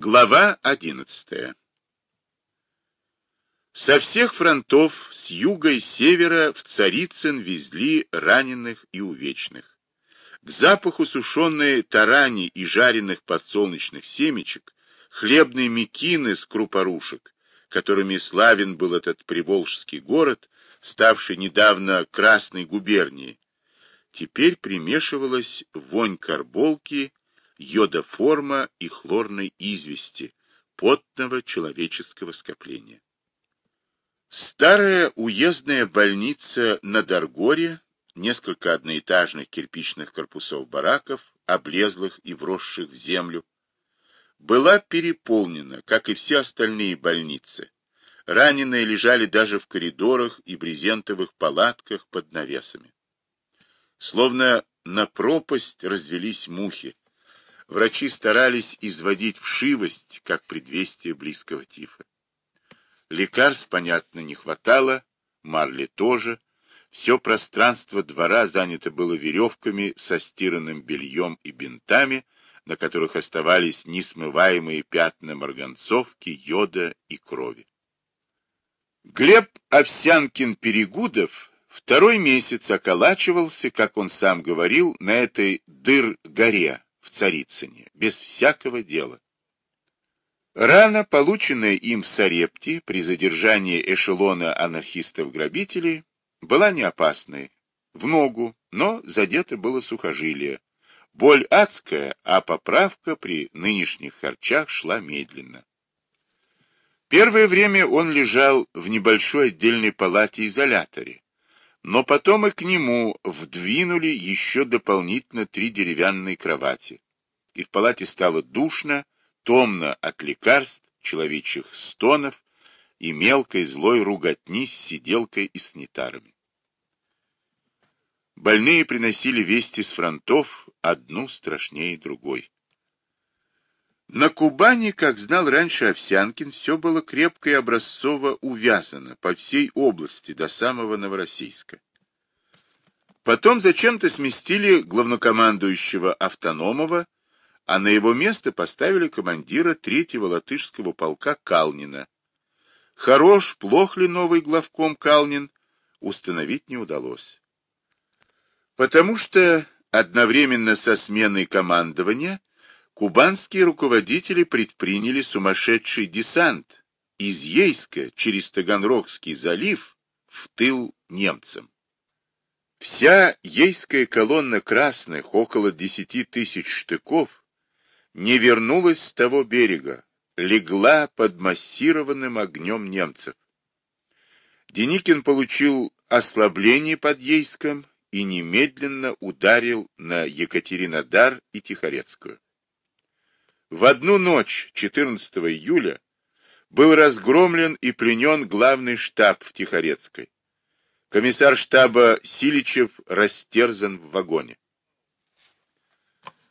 Глава 11. Со всех фронтов, с юга и севера, в Царицын везли раненых и увечных. К запаху сушеной тарани и жареных подсолнечных семечек, хлебной мекины с крупорушек, которыми славен был этот приволжский город, ставший недавно Красной губернией, теперь примешивалась вонь карболки, йодоформа и хлорной извести, потного человеческого скопления. Старая уездная больница на Даргоре, несколько одноэтажных кирпичных корпусов бараков, облезлых и вросших в землю, была переполнена, как и все остальные больницы. Раненые лежали даже в коридорах и брезентовых палатках под навесами. Словно на пропасть развелись мухи. Врачи старались изводить вшивость, как предвестие близкого тифа. Лекарств, понятно, не хватало, марли тоже. Все пространство двора занято было веревками со стиранным бельем и бинтами, на которых оставались несмываемые пятна марганцовки, йода и крови. Глеб Овсянкин-Перегудов второй месяц околачивался, как он сам говорил, на этой дыр-горе в Царицыне, без всякого дела. Рана, полученная им в Сарепте при задержании эшелона анархистов-грабителей, была не опасной, в ногу, но задето было сухожилие. Боль адская, а поправка при нынешних харчах шла медленно. Первое время он лежал в небольшой отдельной палате-изоляторе, но потом и к нему вдвинули еще дополнительно три деревянные кровати, и в палате стало душно, томно от лекарств, человечьих стонов и мелкой злой руготни с сиделкой и санитарами. Больные приносили вести с фронтов, одну страшнее другой. На Кубани, как знал раньше Овсянкин, все было крепко и образцово увязано по всей области до самого Новороссийска. Потом зачем-то сместили главнокомандующего Автономова, а на его место поставили командира третьего латышского полка Калнина. Хорош, плох ли новый главком Калнин, установить не удалось. Потому что одновременно со сменой командования кубанские руководители предприняли сумасшедший десант из Ейска через Таганрогский залив в тыл немцам. Вся ейская колонна красных, около десяти тысяч штыков, не вернулась с того берега, легла под массированным огнем немцев. Деникин получил ослабление под Ейском и немедленно ударил на Екатеринодар и Тихорецкую. В одну ночь, 14 июля, был разгромлен и пленен главный штаб в Тихорецкой. Комиссар штаба Силичев растерзан в вагоне.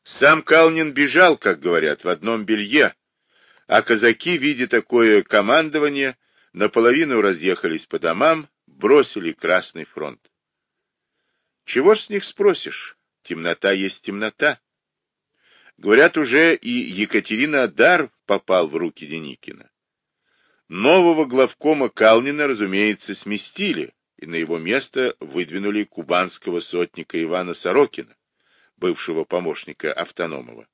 Сам Калнин бежал, как говорят, в одном белье, а казаки, видя такое командование, наполовину разъехались по домам, бросили Красный фронт. Чего ж с них спросишь? Темнота есть темнота. Говорят, уже и Екатерина Дар попал в руки Деникина. Нового главкома Калнина, разумеется, сместили, и на его место выдвинули кубанского сотника Ивана Сорокина, бывшего помощника Автономова.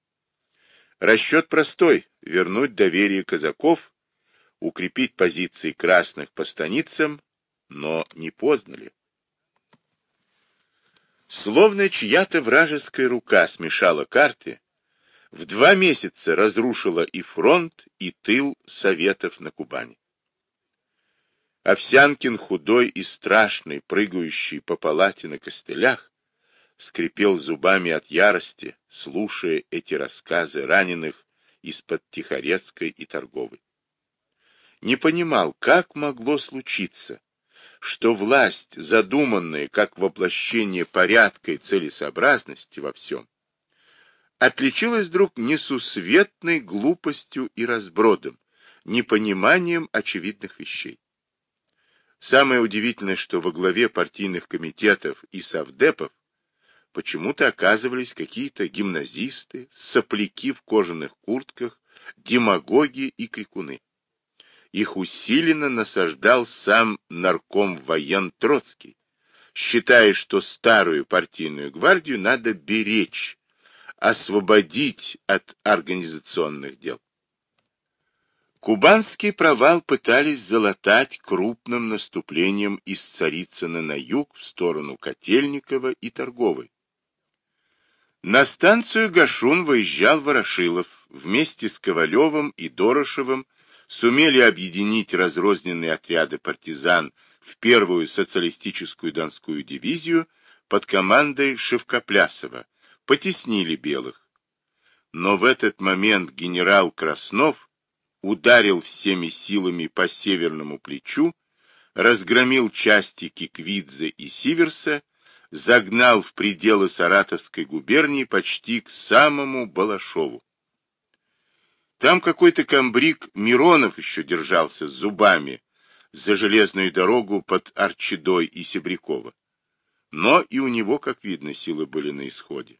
Расчет простой — вернуть доверие казаков, укрепить позиции красных по станицам, но не поздно ли? Словно чья-то вражеская рука смешала карты, в два месяца разрушила и фронт, и тыл Советов на Кубани. Овсянкин, худой и страшный, прыгающий по палате на костылях, скрипел зубами от ярости, слушая эти рассказы раненых из-под Тихорецкой и Торговой. Не понимал, как могло случиться, что власть, задуманная как воплощение порядка и целесообразности во всем, отличилась вдруг несусветной глупостью и разбродом, непониманием очевидных вещей. Самое удивительное, что во главе партийных комитетов и совдепов почему-то оказывались какие-то гимназисты, сопляки в кожаных куртках, демагоги и крикуны. Их усиленно насаждал сам нарком воен Троцкий, считая, что старую партийную гвардию надо беречь, освободить от организационных дел. Кубанский провал пытались залатать крупным наступлением из Царицына на юг в сторону Котельникова и Торговой. На станцию Гашун выезжал Ворошилов вместе с Ковалевым и Дорошевым сумели объединить разрозненные отряды партизан в первую социалистическую Донскую дивизию под командой Шевкоплясова, потеснили белых. Но в этот момент генерал Краснов ударил всеми силами по северному плечу, разгромил части Киквидзе и Сиверса, загнал в пределы Саратовской губернии почти к самому Балашову. Там какой-то комбриг Миронов еще держался с зубами за железную дорогу под Арчидой и Себрякова. Но и у него, как видно, силы были на исходе.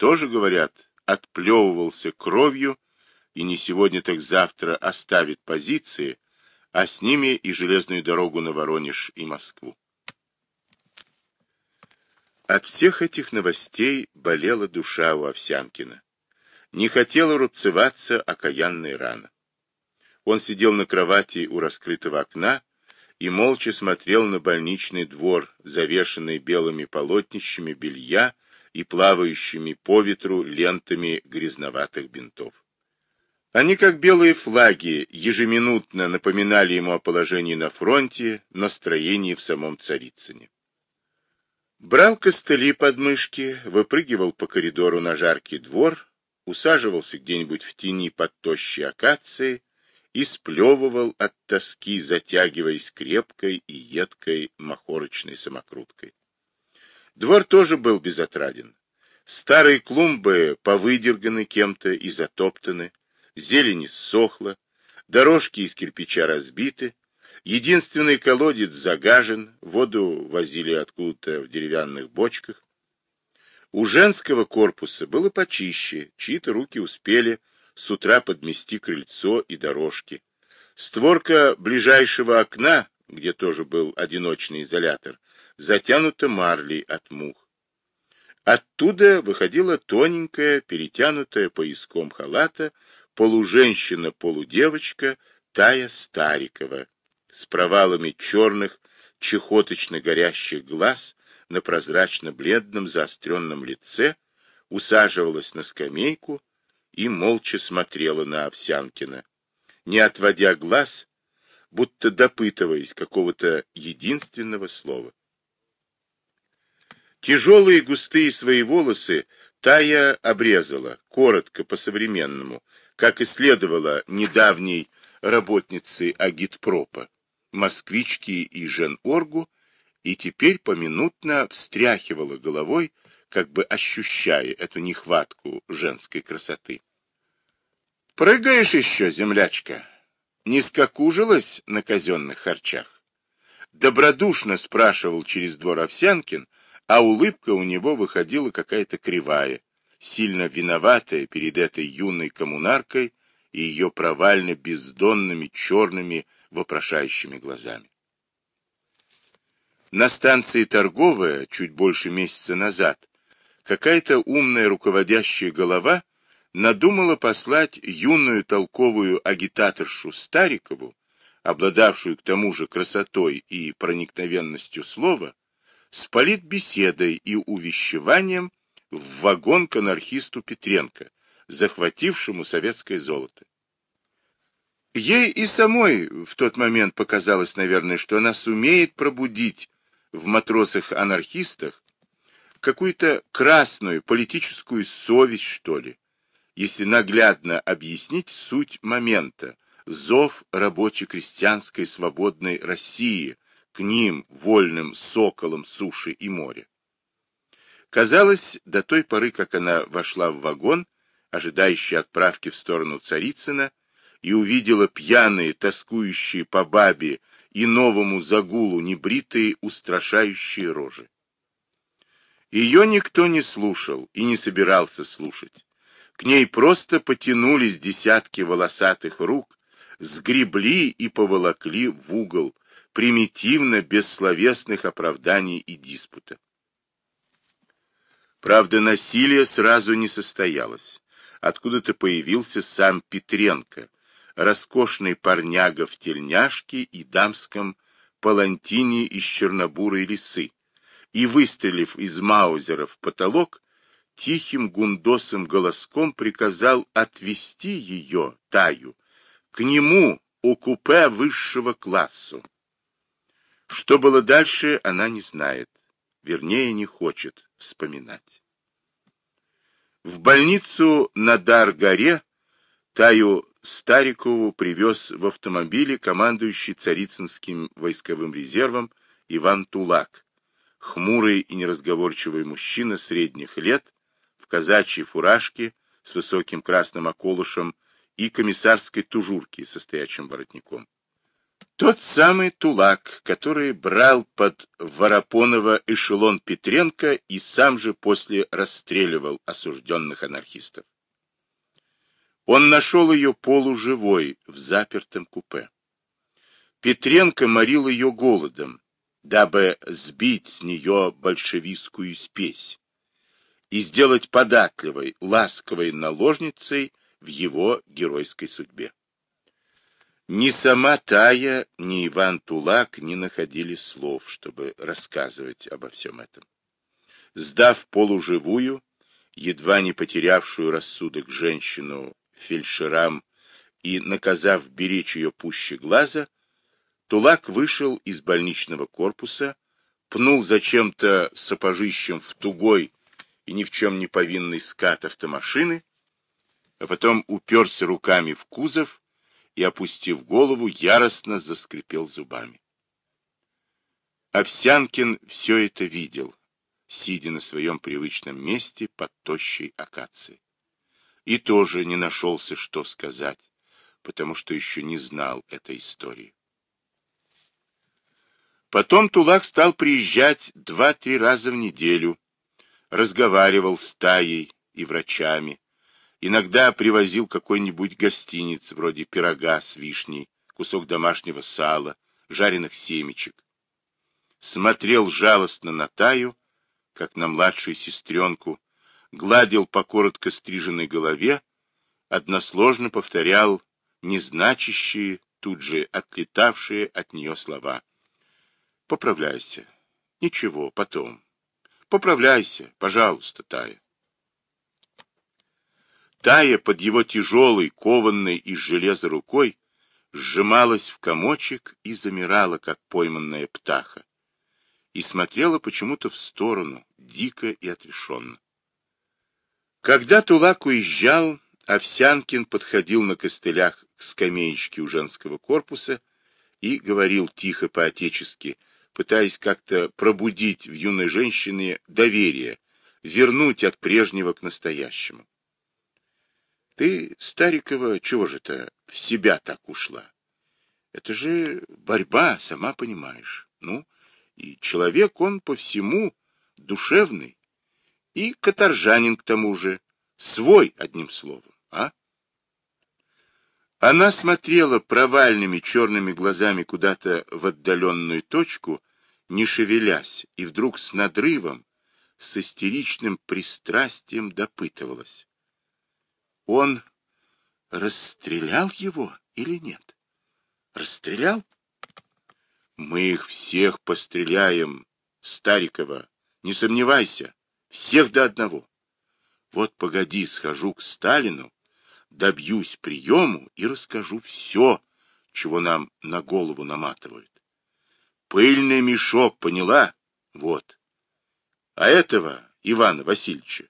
Тоже, говорят, отплевывался кровью и не сегодня, так завтра оставит позиции, а с ними и железную дорогу на Воронеж и Москву. От всех этих новостей болела душа у Овсянкина. Не хотела рубцеваться окаянная рана. Он сидел на кровати у раскрытого окна и молча смотрел на больничный двор, завешенный белыми полотнищами белья и плавающими по ветру лентами грязноватых бинтов. Они, как белые флаги, ежеминутно напоминали ему о положении на фронте, настроении в самом Царицыне. Брал костыли под мышки, выпрыгивал по коридору на жаркий двор, усаживался где-нибудь в тени под тощей акацией и сплевывал от тоски, затягиваясь крепкой и едкой махорочной самокруткой. Двор тоже был безотраден. Старые клумбы повыдерганы кем-то и затоптаны, зелень иссохла, дорожки из кирпича разбиты, единственный колодец загажен, воду возили откуда-то в деревянных бочках. У женского корпуса было почище, чьи-то руки успели с утра подмести крыльцо и дорожки. Створка ближайшего окна, где тоже был одиночный изолятор, затянута марлей от мух. Оттуда выходила тоненькая, перетянутая пояском халата, полуженщина-полудевочка Тая Старикова с провалами черных, чехоточно горящих глаз на прозрачно-бледном заостренном лице, усаживалась на скамейку и молча смотрела на Овсянкина, не отводя глаз, будто допытываясь какого-то единственного слова. Тяжелые густые свои волосы Тая обрезала, коротко, по-современному, как и следовало недавней работнице агитпропа, москвички и Жен-Оргу, и теперь поминутно встряхивала головой, как бы ощущая эту нехватку женской красоты. «Прыгаешь еще, землячка? Не скакужилась на казенных харчах?» Добродушно спрашивал через двор Овсянкин, а улыбка у него выходила какая-то кривая, сильно виноватая перед этой юной коммунаркой и ее провально бездонными черными вопрошающими глазами. На станции торговая, чуть больше месяца назад, какая-то умная руководящая голова надумала послать юную толковую агитаторшу Старикову, обладавшую к тому же красотой и проникновенностью слова, с политбеседой и увещеванием в вагон к анархисту Петренко, захватившему советское золото. Ей и самой в тот момент показалось, наверное, что она сумеет пробудить в матросах-анархистах какую-то красную политическую совесть, что ли, если наглядно объяснить суть момента, зов рабоче-крестьянской свободной России к ним, вольным соколам суши и моря. Казалось, до той поры, как она вошла в вагон, ожидающий отправки в сторону Царицына, и увидела пьяные, тоскующие по бабе и новому загулу небритые, устрашающие рожи. Ее никто не слушал и не собирался слушать. К ней просто потянулись десятки волосатых рук, сгребли и поволокли в угол, примитивно, без словесных оправданий и диспута. Правда, насилие сразу не состоялось. Откуда-то появился сам Петренко, роскошный парняга в тельняшке и дамском палантине из чернобурой лисы, и, выстрелив из маузера в потолок, тихим гундосым голоском приказал отвести ее, Таю, к нему, у купе высшего классу. Что было дальше, она не знает, вернее, не хочет вспоминать. В больницу на Дар-горе Таю Старикову привез в автомобиле командующий Царицынским войсковым резервом Иван Тулак, хмурый и неразговорчивый мужчина средних лет, в казачьей фуражке с высоким красным околышем и комиссарской тужурке со стоячим воротником. Тот самый Тулак, который брал под Воропонова эшелон Петренко и сам же после расстреливал осужденных анархистов. Он нашел ее полуживой в запертом купе. Петренко морил ее голодом, дабы сбить с нее большевистскую спесь и сделать податливой, ласковой наложницей в его геройской судьбе. Ни сама Тая, ни Иван Тулак не находили слов, чтобы рассказывать обо всем этом. Сдав полуживую, едва не потерявшую рассудок женщину фельдшерам и, наказав беречь ее пуще глаза, Тулак вышел из больничного корпуса, пнул зачем-то сапожищем в тугой и ни в чем не повинный скат автомашины, а потом уперся руками в кузов и, опустив голову, яростно заскрипел зубами. Овсянкин все это видел, сидя на своем привычном месте под тощей акацией и тоже не нашелся, что сказать, потому что еще не знал этой истории. Потом Тулак стал приезжать два-три раза в неделю, разговаривал с Таей и врачами, иногда привозил какой-нибудь гостиниц, вроде пирога с вишней, кусок домашнего сала, жареных семечек. Смотрел жалостно на Таю, как на младшую сестренку, гладил по коротко стриженной голове, односложно повторял незначащие, тут же отлетавшие от нее слова. «Поправляйся. Ничего, потом. Поправляйся, пожалуйста, Тая». Тая под его тяжелой, кованной из железа рукой сжималась в комочек и замирала, как пойманная птаха, и смотрела почему-то в сторону, дико и отрешенно. Когда Тулак уезжал, Овсянкин подходил на костылях к скамеечке у женского корпуса и говорил тихо по-отечески, пытаясь как-то пробудить в юной женщине доверие, вернуть от прежнего к настоящему. Ты, Старикова, чего же-то в себя так ушла? Это же борьба, сама понимаешь. Ну, и человек он по всему душевный, и каторжанин к тому же. Свой, одним словом, а? Она смотрела провальными черными глазами куда-то в отдаленную точку, не шевелясь, и вдруг с надрывом, с истеричным пристрастием допытывалась. Он расстрелял его или нет? Расстрелял? Мы их всех постреляем, Старикова, не сомневайся. Всех до одного. Вот погоди, схожу к Сталину, добьюсь приему и расскажу все, чего нам на голову наматывают. Пыльный мешок, поняла? Вот. А этого, Ивана Васильевича,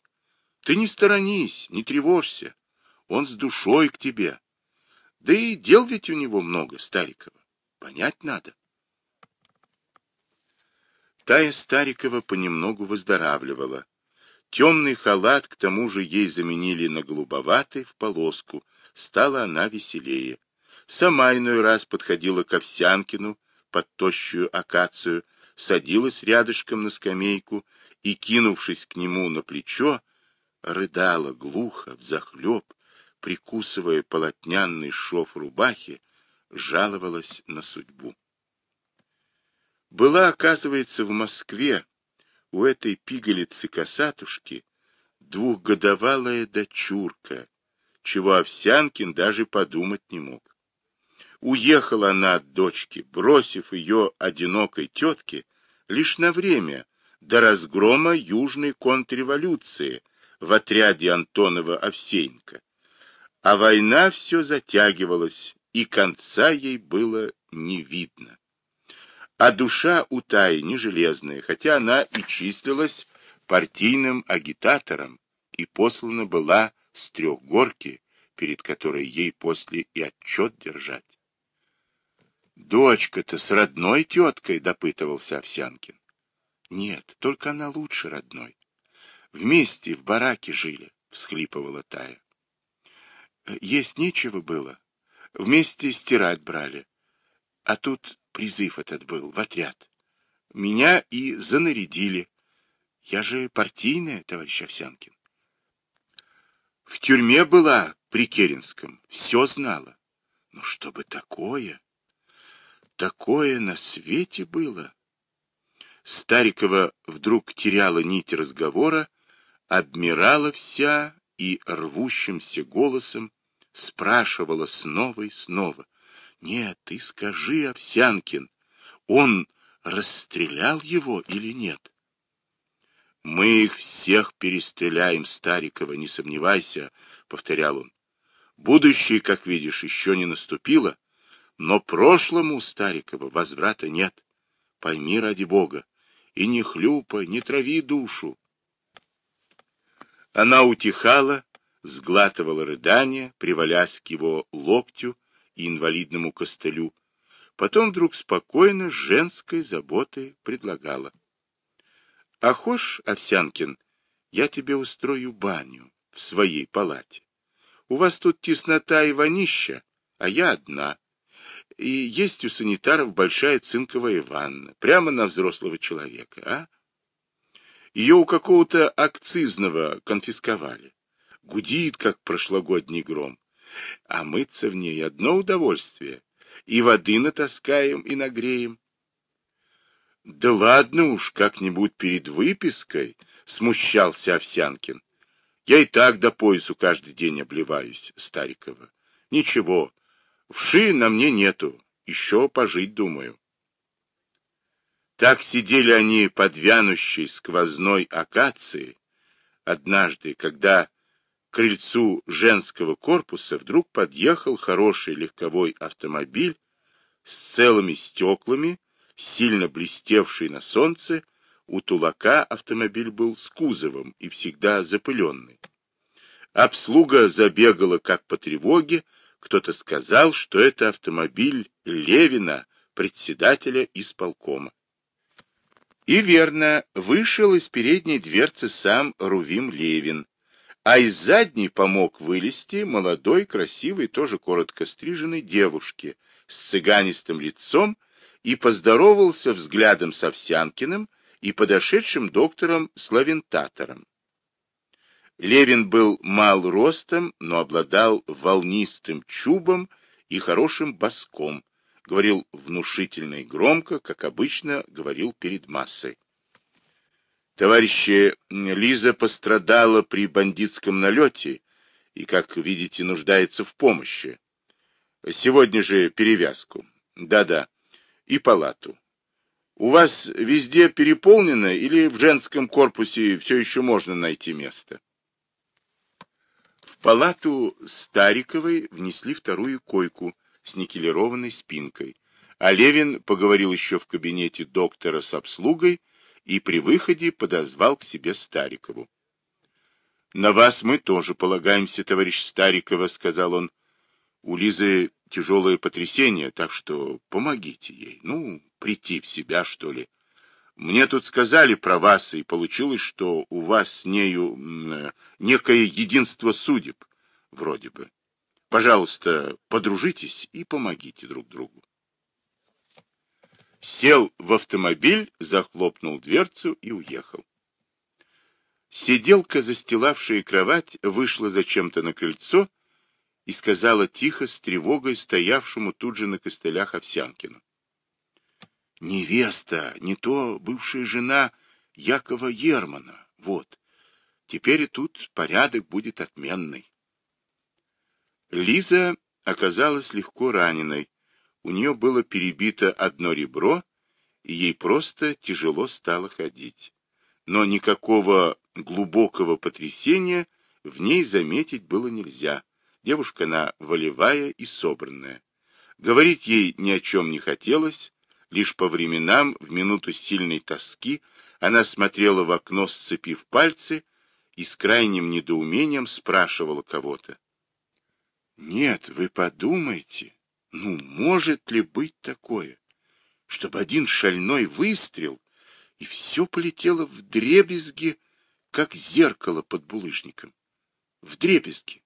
ты не сторонись, не тревожься. Он с душой к тебе. Да и дел ведь у него много, Старикова. Понять надо. Тая Старикова понемногу выздоравливала. Темный халат, к тому же, ей заменили на голубоватый в полоску. Стала она веселее. Сама иной раз подходила к Овсянкину под тощую акацию, садилась рядышком на скамейку и, кинувшись к нему на плечо, рыдала глухо, взахлеб, прикусывая полотнянный шов рубахи, жаловалась на судьбу. Была, оказывается, в Москве у этой пигалицы-косатушки двухгодовалая дочурка, чего Овсянкин даже подумать не мог. Уехала она от дочки, бросив ее одинокой тетке лишь на время, до разгрома южной контрреволюции в отряде Антонова-Овсеенко. А война все затягивалась, и конца ей было не видно. А душа у Таи не железная, хотя она и числилась партийным агитатором и послана была с трехгорки, перед которой ей после и отчет держать. «Дочка-то с родной теткой?» — допытывался Овсянкин. «Нет, только она лучше родной. Вместе в бараке жили», — всхлипывала Тая. «Есть нечего было. Вместе стирать брали. А тут призыв этот был, в отряд. Меня и занарядили. Я же партийная, товарищ Овсянкин. В тюрьме была при Керенском, все знала. Но чтобы такое, такое на свете было. Старикова вдруг теряла нить разговора, обмирала вся и рвущимся голосом спрашивала снова и снова. Нет, ты скажи, Овсянкин, он расстрелял его или нет? Мы их всех перестреляем, Старикова, не сомневайся, повторял он. Будущее, как видишь, еще не наступило, но прошлому Старикова возврата нет. Пойми ради Бога, и не хлюпай, не трави душу. Она утихала, сглатывала рыдания, привалясь к его локтю и инвалидному костылю, потом вдруг спокойно, женской заботой предлагала. — А хошь, Овсянкин, я тебе устрою баню в своей палате. У вас тут теснота и вонища, а я одна. И есть у санитаров большая цинковая ванна, прямо на взрослого человека, а? Ее у какого-то акцизного конфисковали. Гудит, как прошлогодний гром. А мыться в ней одно удовольствие. И воды натаскаем, и нагреем. Да ладно уж, как-нибудь перед выпиской, смущался Овсянкин. Я и так до поясу каждый день обливаюсь, Старикова. Ничего, вши на мне нету, еще пожить думаю. Так сидели они под вянущей сквозной акацией. Однажды, когда крыльцу женского корпуса вдруг подъехал хороший легковой автомобиль с целыми стеклами, сильно блестевший на солнце, у Тулака автомобиль был с кузовом и всегда запыленный. Обслуга забегала как по тревоге, кто-то сказал, что это автомобиль Левина, председателя исполкома. И верно, вышел из передней дверцы сам Рувим Левин, а из задней помог вылезти молодой, красивой, тоже коротко стриженной девушке с цыганистым лицом и поздоровался взглядом с Овсянкиным и подошедшим доктором Славентатором. Левин был мал ростом, но обладал волнистым чубом и хорошим боском, говорил внушительно и громко, как обычно говорил перед массой. Товарищи, Лиза пострадала при бандитском налете и, как видите, нуждается в помощи. Сегодня же перевязку. Да-да и палату. У вас везде переполнено или в женском корпусе все еще можно найти место? В палату Стариковой внесли вторую койку с никелированной спинкой, а Левин поговорил еще в кабинете доктора с обслугой и при выходе подозвал к себе Старикову. — На вас мы тоже полагаемся, товарищ Старикова, — сказал он. У Лизы тяжелое потрясение, так что помогите ей. Ну, прийти в себя, что ли. Мне тут сказали про вас, и получилось, что у вас с нею э, некое единство судеб, вроде бы. Пожалуйста, подружитесь и помогите друг другу. Сел в автомобиль, захлопнул дверцу и уехал. Сиделка, застилавшая кровать, вышла зачем-то на крыльцо и сказала тихо, с тревогой, стоявшему тут же на костылях Овсянкину. Невеста, не то бывшая жена Якова Ермана, вот. Теперь и тут порядок будет отменный. Лиза оказалась легко раненой. У нее было перебито одно ребро, и ей просто тяжело стало ходить. Но никакого глубокого потрясения в ней заметить было нельзя. Девушка она волевая и собранная. Говорить ей ни о чем не хотелось, лишь по временам, в минуту сильной тоски, она смотрела в окно, сцепив пальцы, и с крайним недоумением спрашивала кого-то. «Нет, вы подумайте, ну, может ли быть такое, чтобы один шальной выстрел, и все полетело в дребезги, как зеркало под булыжником? В дребезги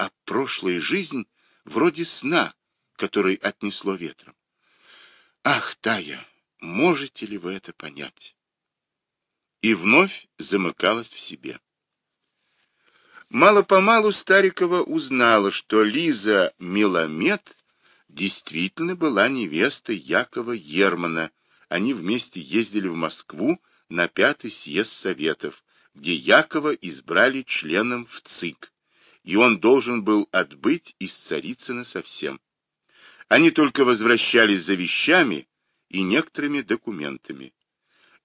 а прошлая жизнь вроде сна, который отнесло ветром. Ах, Тая, можете ли вы это понять? И вновь замыкалась в себе. Мало-помалу Старикова узнала, что Лиза Миломет действительно была невестой Якова Ермана. Они вместе ездили в Москву на пятый съезд Советов, где Якова избрали членом в ЦИК и он должен был отбыть из Царицына совсем. Они только возвращались за вещами и некоторыми документами.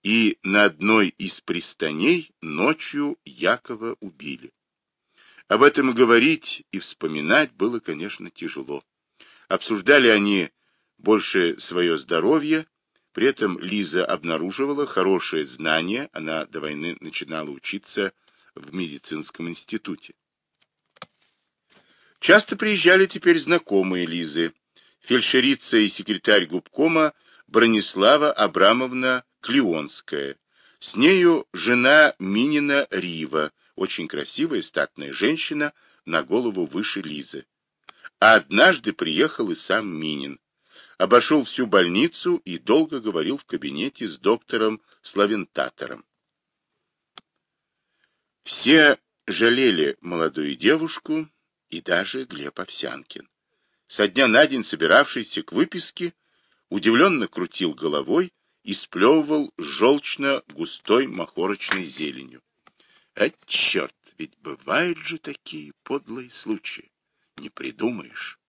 И на одной из пристаней ночью Якова убили. Об этом говорить, и вспоминать было, конечно, тяжело. Обсуждали они больше свое здоровье, при этом Лиза обнаруживала хорошее знание, она до войны начинала учиться в медицинском институте. Часто приезжали теперь знакомые Лизы, фельдшерица и секретарь губкома Бронислава Абрамовна Клеонская. С нею жена Минина Рива, очень красивая статная женщина, на голову выше Лизы. А однажды приехал и сам Минин. Обошел всю больницу и долго говорил в кабинете с доктором Славентатором. Все жалели молодую девушку, и даже Глеб Овсянкин. Со дня на день собиравшийся к выписке, удивленно крутил головой и сплевывал желчно-густой махорочной зеленью. А черт, ведь бывают же такие подлые случаи. Не придумаешь.